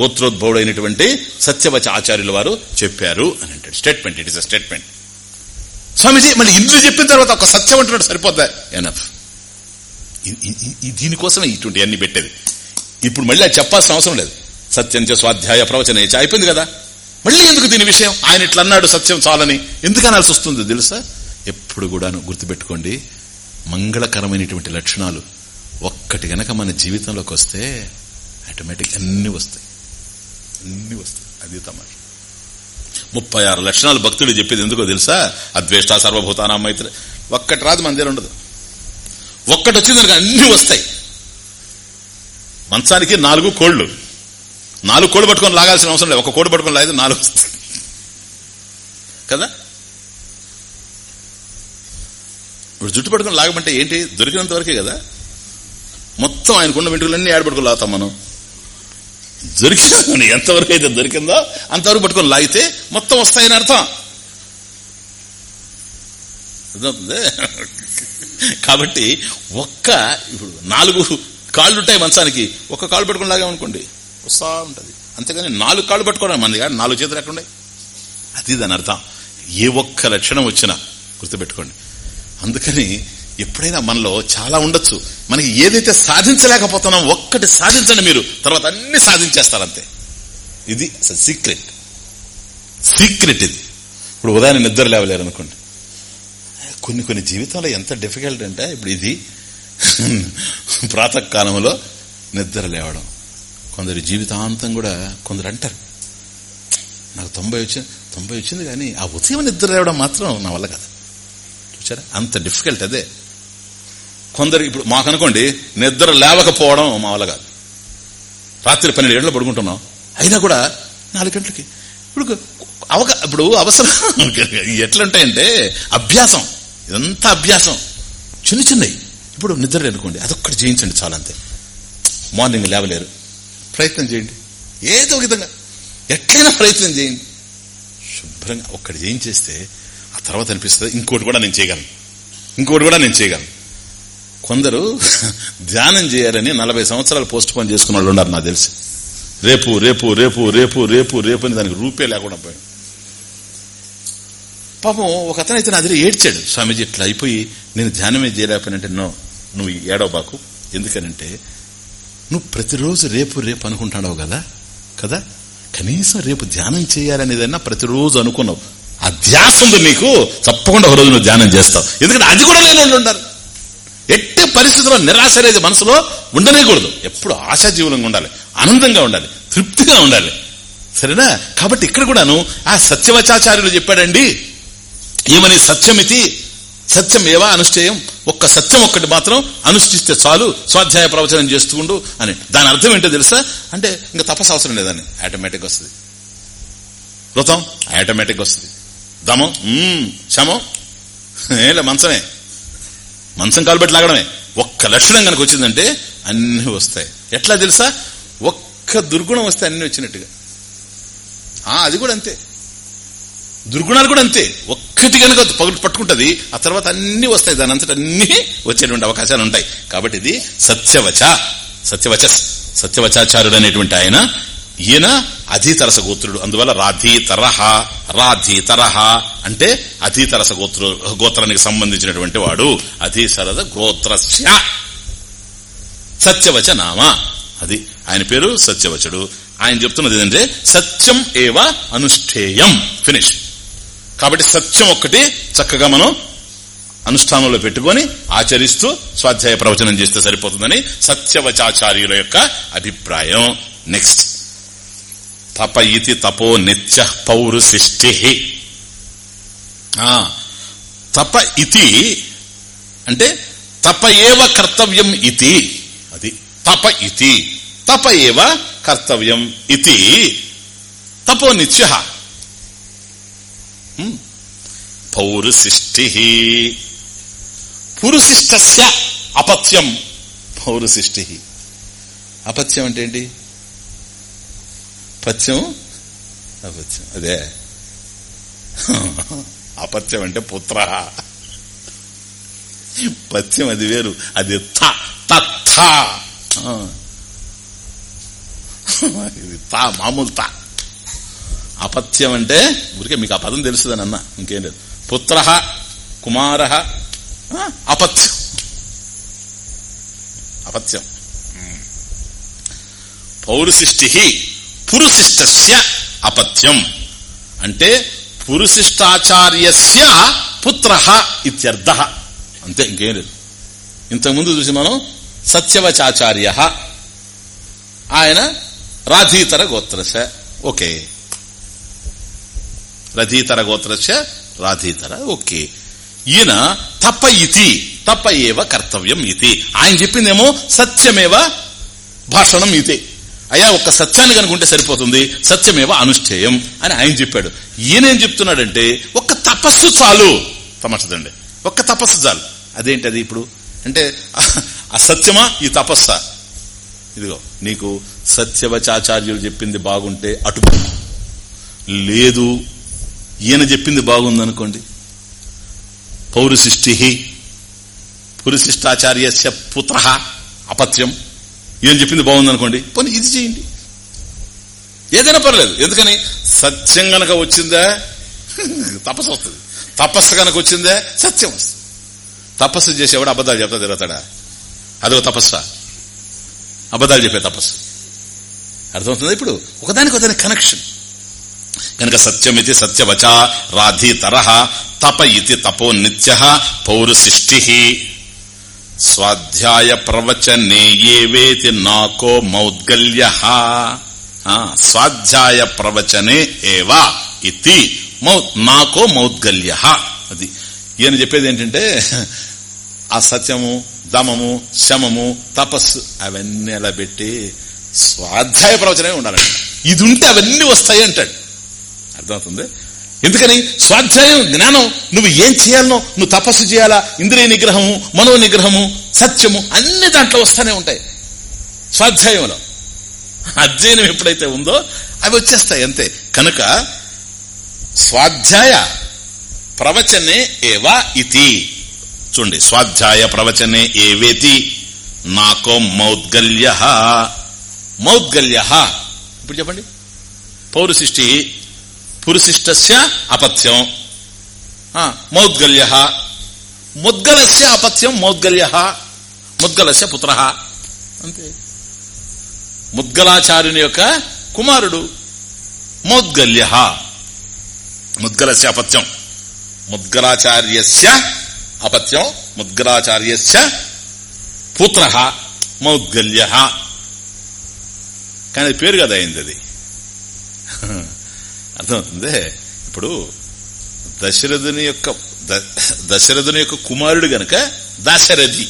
గోత్రోద్భవుడైనటువంటి సత్యవచ ఆచార్యుల వారు చెప్పారు అని అంటాడు. Statement it is a statement Swamiji మళ్ళీ ఇంద్రుడు చెప్పిన తర్వాత ఒక సత్యం అంటున్నాడు సరిపోద్దా? ఎనఫ్ దీనికోసమే ఇటువంటి అన్ని పెట్టేది. ఇప్పుడు మళ్ళీ అది చెప్పాల్సిన అవసరం లేదు. సత్యం చే స్వాధ్యాయ ప్రవచన అయిపోయింది కదా. మళ్ళీ ఎందుకు దీని విషయం? ఆయన ఇట్లా అన్నాడు సత్యం చాలని. ఎందుకు అనాల్సి వస్తుంది తెలుసా? ఎప్పుడు కూడాను గుర్తుపెట్టుకోండి మంగళకరమైనటువంటి లక్షణాలు ఒక్కటి గనక మన జీవితంలోకి వస్తే ఆటోమేటిక్ అన్ని వస్తాయి. అన్ని వస్తాయి అది తమాష. ముప్పై ఆరు లక్షణాలు భక్తుడు చెప్పేది ఎందుకో తెలుసా? అద్వేష్ట సర్వభూతానా మైత్రి ఒక్కటి రాదు మన దగ్గర ఉండదు. ఒక్కటి వచ్చింది అన్ని వస్తాయి. మంచానికి నాలుగు కోళ్ళు నాలుగు కోళ్ళు పట్టుకొని లాగాల్సిన అవసరం లేదు. ఒక కోడి పట్టుకొని లాగితే నాలుగు వస్తాయి. కదా? ఇప్పుడు జుట్టు పట్టుకొని లాగమంటే ఏంటి? దొరికినంత వరకే కదా? మొత్తం ఆయనకున్న వెంట్రుకలన్నీ ఏడబడుకుని లాగుతాం మనం. దొరికినా ఎంతవరకు అయితే దొరికిందో అంతవరకు పట్టుకొని లాగితే మొత్తం వస్తాయని అర్థం. అర్థమవుతుంది? కాబట్టి ఒక్క ఇప్పుడు నాలుగు కాళ్ళు ఉంటాయి మంచానికి ఒక్క కాళ్ళు పట్టుకుని లాగామనుకోండి వస్తా ఉంటుంది. అంతేగాని నాలుగు కాళ్ళు పట్టుకోవడం మంది కానీ నాలుగు చేతులు ఎక్కడ అది దాని అర్థం. ఏ ఒక్క లక్షణం వచ్చినా గుర్తుపెట్టుకోండి. అందుకని ఎప్పుడైనా మనలో చాలా ఉండొచ్చు. మనకి ఏదైతే సాధించలేకపోతున్నాం ఒక్కటి సాధించండి మీరు. తర్వాత అన్ని సాధించేస్తారంతే. ఇది సీక్రెట్ సీక్రెట్ ఇది. ఇప్పుడు ఉదయాన్నే నిద్ర లేవలేరు అనుకోండి కొన్ని కొన్ని జీవితంలో ఎంత డిఫికల్ట్ అంటే ఇప్పుడు ఇది. ప్రాతకాలంలో నిద్ర లేవడం. కొందరు జీవితాంతం కూడా కొందరు అంటారు. నాకు తొంభై వచ్చింది తొంభై వచ్చింది కానీ ఆ ఉదయం నిద్ర లేవడం మాత్రం నా వల్ల కదా. చూసారా అంత డిఫికల్ట్ అదే. కొందరు ఇప్పుడు మాకు అనుకోండి నిద్ర లేవకపోవడం మా వల్ల కాదు. రాత్రి పన్నెండు గంటలు పడుకుంటున్నాం అయినా కూడా నాలుగు గంటలకి. ఇప్పుడు అవక ఇప్పుడు అవసరం ఎట్లుంటాయంటే అభ్యాసం. ఇదంతా అభ్యాసం. చిన్న చిన్నవి ఇప్పుడు నిద్ర అనుకోండి అదొక్కటి చేయించండి చాలా అంతే. మార్నింగ్ లేవలేరు. ప్రయత్నం చేయండి. ఏదో ఒక విధంగా. ఎట్లయినా ప్రయత్నం చేయండి. శుభ్రంగా ఒక్కటి చేయించేస్తే ఆ తర్వాత అనిపిస్తుంది ఇంకోటి కూడా నేను చేయగలను. ఇంకోటి కూడా నేను చేయగలను. కొందరు ధ్యానం చేయాలని నలభై సంవత్సరాలు పోస్ట్ పోన్ చేసుకున్న వాళ్ళు ఉన్నారు నాకు తెలిసి. రేపు రేపు రేపు రేపు రేపు రేపు అని దానికి రూపే లేకుండా పోయాడు. పాపం ఒక అతను అయితే నా దగ్గర ఏడ్చాడు స్వామీజీ ఇట్లా అయిపోయి నేను ధ్యానమే చేయలేకపోయినంటే నో నువ్వు ఏడవ బాకు. ఎందుకనంటే నువ్వు ప్రతిరోజు రేపు రేపు అనుకుంటున్నావు కదా కదా? కనీసం రేపు ధ్యానం చేయాలనేదన్నా ప్రతిరోజు అనుకున్నావు. ఆ ధ్యాస ఉంది నీకు తప్పకుండా ఒక రోజు నువ్వు ధ్యానం చేస్తావు. ఎందుకంటే అది కూడా లేని వాళ్ళు ఎట్టి పరిస్థితుల్లో నిరాశ అనేది మనసులో ఉండనేకూడదు ఎప్పుడు ఆశాజీవులంగా ఉండాలి ఆనందంగా ఉండాలి తృప్తిగా ఉండాలి. సరేనా? కాబట్టి ఇక్కడ కూడాను ఆ సత్యవచాచార్యులు చెప్పాడండి ఏమని సత్యమితి సత్యం ఏవా అనుష్ఠేయం? ఒక్క సత్యం ఒక్కటి మాత్రం అనుష్ఠిస్తే చాలు స్వాధ్యాయ ప్రవచనం చేస్తుండు అని. దాని అర్థం ఏంటో తెలుసా? అంటే ఇంకా తపస్సు అవసరం లేదని ఆటోమేటిక్ వస్తుంది. వృతం ఆటోమేటిక్ వస్తుంది. దమం శమం ఏలే మంచమే. మంచం కాలుబెట్టి లాగడమే. ఒక్క లక్షణం కనుక వచ్చిందంటే అన్ని వస్తాయి. ఎట్లా తెలుసా? ఒక్క దుర్గుణం వస్తే అన్ని వచ్చినట్టుగా. అది కూడా అంతే. దుర్గుణాలు కూడా అంతే. ఒక్కటి కనుక పట్టుకుంటది ఆ తర్వాత అన్ని వస్తాయి. దాని అంతటా అన్ని వచ్చేటువంటి అవకాశాలు ఉంటాయి. కాబట్టి ఇది సత్యవచ. సత్యవచ సత్యవచాచార్యుడు అనేటువంటి ఆయన ఈయన అధీతరస గోత్రుడు అందువల్ల రాధీతరహ రాధీతరహ అంటే అధీతరస గోత్రు గోత్రానికి సంబంధించినటువంటి వాడు. అధీసరద గోత్రస్య. సత్యవచ నామ అది ఆయన పేరు సత్యవచుడు. ఆయన చెప్తున్నది ఏంటంటే సత్యం ఏవ అనుష్ఠేయం. ఫినిష్. కాబట్టి సత్యం ఒక్కటి చక్కగా మనం అనుష్ఠానంలో పెట్టుకొని ఆచరిస్తూ స్వాధ్యాయ ప్రవచనం చేస్తే సరిపోతుందని సత్యవచాచార్యుల యొక్క అభిప్రాయం. నెక్స్ట్. తప ఇతి తపో నిత్య పౌరుశిష్టి తప ఇతి అంటే తప ఏవ కర్తవ్యం ఇది అది తప ఇతి. తప ఏవ కర్తవ్యం ఇది తపో నిత్య. పౌరుశిష్టి పురుశిష్ట అపత్యం. పౌరుశిష్టి అపత్యం అంటే ఏంటి? పత్యం అపత్యం. అదే. అపత్యం అంటే పుత్ర. పత్యం అది వేరు. అది థ ఇది తా మామూలు తా అపత్యం అంటే ఊరికే మీకు ఆ పదం తెలుసుదని అన్న ఇంకేం లేదు. పుత్ర కుమార అపత్యం. అపత్యం. పౌరుసిష్టి పురుశిష్టస్య అపథ్యం. అంటే పురుశిష్టాచార్యస్య పుత్ర ఇత్యర్థ. అంతే ఇంకేం లేదు. ఇంతకుముందు చూసి మనం సత్యవచాచార్య. ఆయన రాధీతర గోత్రశ ఓకే. రథీతర గోత్రశ రాధీతర ఓకే. ఈయన తప్ప ఇతి తప్ప ఏవ కర్తవ్యం ఇది ఆయన చెప్పిందేమో సత్యమేవ భాషణం ఇది అయ్యా ఒక్క సత్యాన్ని కనుకుంటే సరిపోతుంది. సత్యమేవ అనుష్ఠేయం అని ఆయన చెప్పాడు. ఈయనేం చెప్తున్నాడంటే ఒక్క తపస్సు చాలు. తమచదండి ఒక్క తపస్సు చాలు. అదేంటి అది ఇప్పుడు? అంటే అసత్యమా ఈ తపస్స? ఇదిగో నీకు సత్యవచాచార్యులు చెప్పింది బాగుంటే అటు లేదు ఈయన చెప్పింది బాగుందనుకోండి. పౌరుశిష్టి పురుశిష్టాచార్య పుత్ర అపత్యం. ఈయన చెప్పింది బాగుందనుకోండి. పోనీ ఇది చేయండి. ఏదైనా పర్లేదు. ఎందుకని? సత్యం గనక వచ్చిందా? తపస్సు వస్తుంది. తపస్సు గనక వచ్చిందా? సత్యం వస్తుంది. తపస్సు చేసేవాడు అబద్ధాలు చెప్తా తిరుగుతాడా? అదో తపస్సా. అబద్ధాలు చెప్పే తపస్సు. అర్థమవుతుంది ఇప్పుడు? ఒకదానికి ఒకదాని కనెక్షన్ కనుక సత్యమితి సత్యవచ రాధీతర తప ఇది తపో నిత్య పౌరుశిష్టి స్వాధ్యాయ ప్రవచనే ఏవేతి నాకో మౌద్గల్య? స్వాధ్యాయ ప్రవచనే ఏవా ఇది నాకో మౌద్గల్య? అది ఈయన చెప్పేది ఏంటంటే ఆ సత్యము దమము శమము తపస్సు అవన్నీ అలా పెట్టి స్వాధ్యాయ ప్రవచనమే ఉండాలండి ఇది ఉంటే అవన్నీ వస్తాయి అంటాడు. అర్థమవుతుంది? ఎందుకని? స్వాధ్యాయం జ్ఞానం నువ్వు ఏం చేయాలనో నువ్వు తపస్సు చేయాలా? ఇంద్రియ నిగ్రహము మనో నిగ్రహము సత్యము అన్ని దాంట్లో వస్తానే ఉంటాయి. స్వాధ్యాయంలో. అధ్యయనం ఎప్పుడైతే ఉందో అవి వచ్చేస్తాయి అంతే. కనుక స్వాధ్యాయ ప్రవచనే ఏవా ఇతి. చూడండి స్వాధ్యాయ ప్రవచనే ఏవేతి? నాకో మౌద్గల్య. మౌద్గల్య. ఇప్పుడు చెప్పండి. పౌరుశిష్టి పురుశిష్టస్య అపథ్యం మౌద్గల్య. ముద్గలస్య అపత్యం మౌద్గల్య. ముద్గలస్య పుత్ర. అంతే. ముద్గలాచార్యుని యొక్క కుమారుడు మౌద్గల్య. ముద్గలస్య అపత్యం. ముద్గలాచార్యస్య అపత్యం ముద్గలాచార్యస్య పుత్ర మౌద్గల్య. కానీ పేరు కదా అయింది అది. అర్థమవుతుంది? ఇప్పుడు దశరథుని యొక్క దశరథుని యొక్క కుమారుడు గనక దాశరథి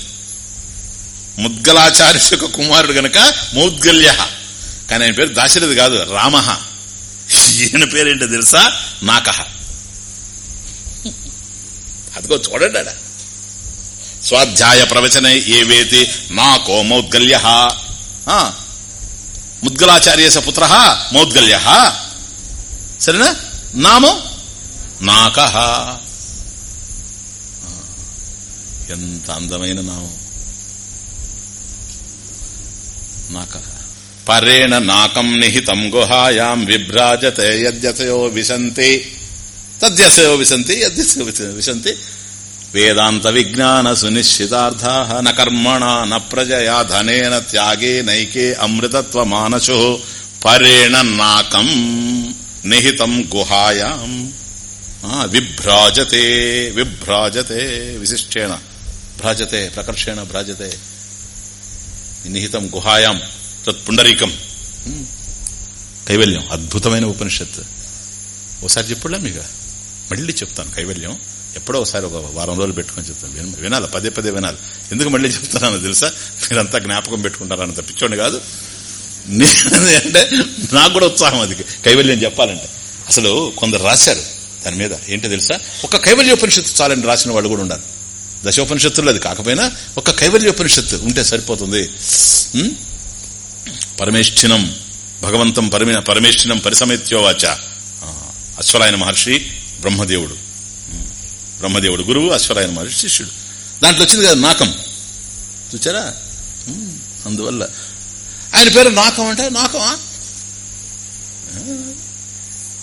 ముద్గలాచార్య యొక్క కుమారుడు గనక మౌద్గల్య కానీ ఆయన పేరు దాశరథి కాదు రామ ఈయన పేరేంటో తెలుసా? నాక అదిగో చూడండి ఆడ స్వాధ్యాయ ప్రవచన ఏవేతి నాకో మౌద్గల్య. ముద్గలాచార్య పుత్ర మౌద్గల్య. సరేనా? నామో? నాక ఎంత అందమైన నామం. నాక పరేణ నాకం నిహితం గుహాయాం విభ్రాజతే యద్యసయో విశంతి. తద్యసయో విశంతి యద్యసయో విశంతి. వేదాంత విజ్ఞాన సునిశ్చితార్థా న కర్మణ న ప్రజయా ధనేన త్యాగే నైకే అమృతత్వ మానసు పరేణ నాకం. నిహితం గుహాయాం. విభ్రాజతే విభ్రాజతే విశిష్టేణ. భ్రాజతే ప్రకర్షేణ భ్రాజతే. నిహితం గుహాయాం తత్ పుండరీకం. కైవల్యం అద్భుతమైన ఉపనిషత్తు. ఒకసారి చెప్పుడా మీకు? మళ్ళీ చెప్తాను కైవల్యం. ఎప్పుడో ఒకసారి ఒక వారం రోజులు పెట్టుకొని చెప్తాను. వినాలి? పదే పదే వినాలి. ఎందుకు మళ్ళీ చెప్తున్నాను తెలుసా? మీరంతా జ్ఞాపకం పెట్టుకుంటారని తప్పించండి కాదు. అంటే నాకు కూడా ఉత్సాహం అది. కైవల్యం చెప్పాలంటే. అసలు కొందరు రాశారు దాని మీద. ఏంటో తెలుసా? ఒక కైవల్యోపనిషత్తు చాలని రాసిన వాళ్ళు కూడా ఉండాలి. దశోపనిషత్తులు అది కాకపోయినా ఒక కైవల్యోపనిషత్తు ఉంటే సరిపోతుంది. పరమేష్ఠినం భగవంతం పరమి పరమేష్ఠినం పరిసమేత్యోవాచ. అశ్వరాయన మహర్షి బ్రహ్మదేవుడు. బ్రహ్మదేవుడు గురువు అశ్వరాయన మహర్షి శిష్యుడు. దాంట్లో వచ్చింది కదా నాకం. చూచారా? అందువల్ల ఆయన పేరు నాకం అంటే నాకమా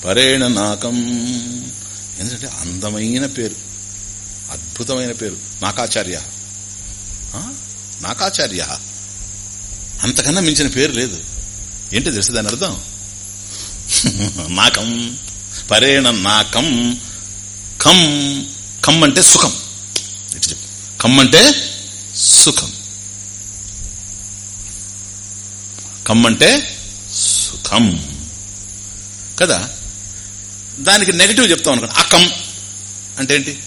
పరేణ నాకం. ఎందుకంటే అందమైన పేరు అద్భుతమైన పేరు నాకాచార్య. ఆ? నాకాచార్య. అంతకన్నా మించిన పేరు లేదు. ఏంటి తెలుసు దాని అర్థం? నాకం పరేణ నాకం కం. కమ్మంటే అంటే సుఖం. చెప్పు. కమ్ అంటే సుఖం. కమ్ అంటే సుఖం. కదా? దానికి నెగటివ్ చెప్తాం అనుకోండి. అకం అంటే ఏంటి?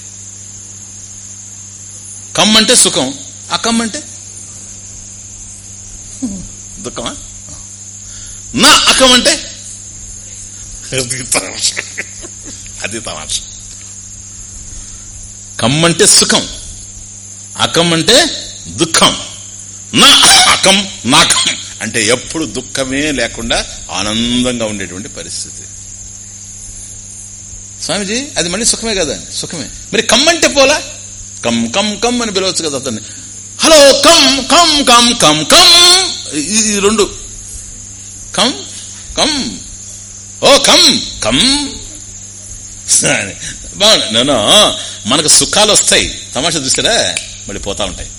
కమ్ అంటే సుఖం. అకం అంటే దుఃఖమా? నా అకం అంటే అది తమాష. అది తమాష. కమ్ అంటే సుఖం. అకం అంటే దుఃఖం. నా అకం నాకం అంటే ఎప్పుడు దుఃఖమే లేకుండా ఆనందంగా ఉండేటువంటి పరిస్థితి. స్వామిజీ అది మళ్ళీ సుఖమే కదా? సుఖమే. మరి కమ్ అంటే పోలా? కమ్ కమ్ కమ్ అని పిలవచ్చు కదా అతన్ని. Hello come come come come come. ఇది రెండు. Come come. ఓ కమ్ కమ్. బాగుంది. నేను మనకు సుఖాలు వస్తాయి. తమాషా చూసారా మళ్ళీ పోతా ఉంటాయి.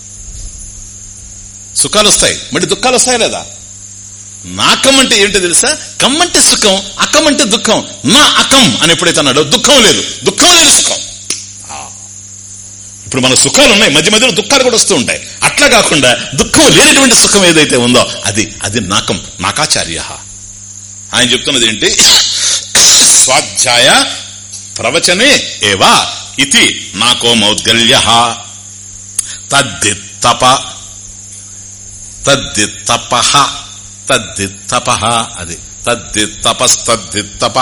సుఖాలు వస్తాయి మళ్ళీ దుఃఖాలు వస్తాయి లేదా? నాకం అంటే ఏంటో తెలుసా? కమ్ అంటే సుఖం అకం అంటే దుఃఖం. నా అకం అని ఎప్పుడైతే అన్నాడో దుఃఖం లేదు. దుఃఖం లేదు సుఖం. ఆ. ఇప్పుడు మన సుఖాలు ఉన్నాయి మధ్య మధ్యలో దుఃఖాలు కూడా వస్తూ ఉంటాయి. అట్లా కాకుండా దుఃఖం లేనటువంటి సుఖం ఏదైతే ఉందో అది అది నాకం నాకాచార్య. ఆయన చెప్తున్నది ఏంటి? స్వాధ్యాయ ప్రవచనే ఏవా ఇది నాకో మౌద్గల్య. తద్దిత్తప తద్ది తపహ అది తద్దిత్తపస్తద్దిత్తప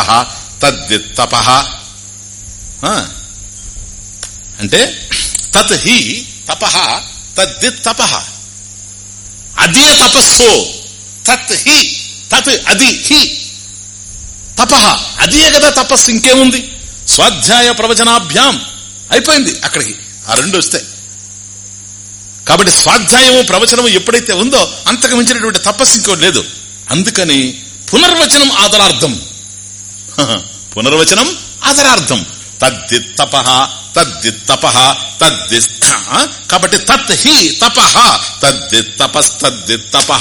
తద్దిత్తప అంటే తత్ హి తపహ తద్దిత్తప అదే తపస్సు తత్ హి తత్ అది హి. తపహ అదే కదా తపస్సు ఇంకేముంది? స్వాధ్యాయ ప్రవచనాభ్యాం. అయిపోయింది అక్కడికి. ఆ రెండు వస్తాయి కాబట్టి స్వాధ్యాయము ప్రవచనము ఎప్పుడైతే ఉందో అంతకు మించినటువంటి తపస్సు ఇంకో లేదు. అందుకని పునర్వచనం ఆదరార్థం. పునర్వచనం ఆదరార్థం. తద్దిత్తప తద్దిత్తప తద్దిస్థ కాబట్టి తత్ హి తప తద్దిత్తపస్తద్దిత్తప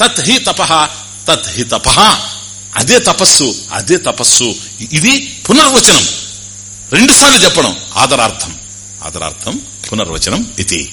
తత్ హి తప తత్ హి తప. అదే తపస్సు అదే తపస్సు. ఇది పునర్వచనం. రెండు సార్లు చెప్పడం ఆదరార్థం. ఆదరార్థం పునర్వచనం ఇది.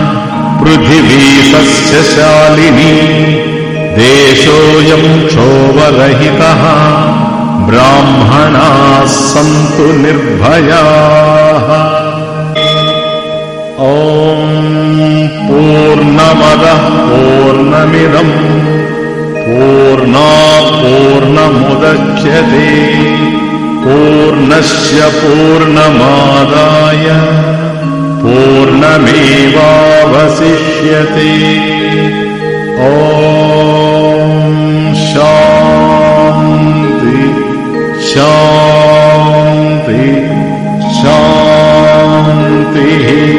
पृथिवी सस्यशालिनी देशोऽयम् क्षोभरहितः ब्राह्मणाः सन्तु निर्भयाः। ॐ पूर्णमदः पूर्णमिदम् पूर्णात् पूर्णमुदच्यते पूर्णस्य पूर्णमादाय पूर्णमेवावशिष्यते। ओ शान्ति शान्ति शान्तिः।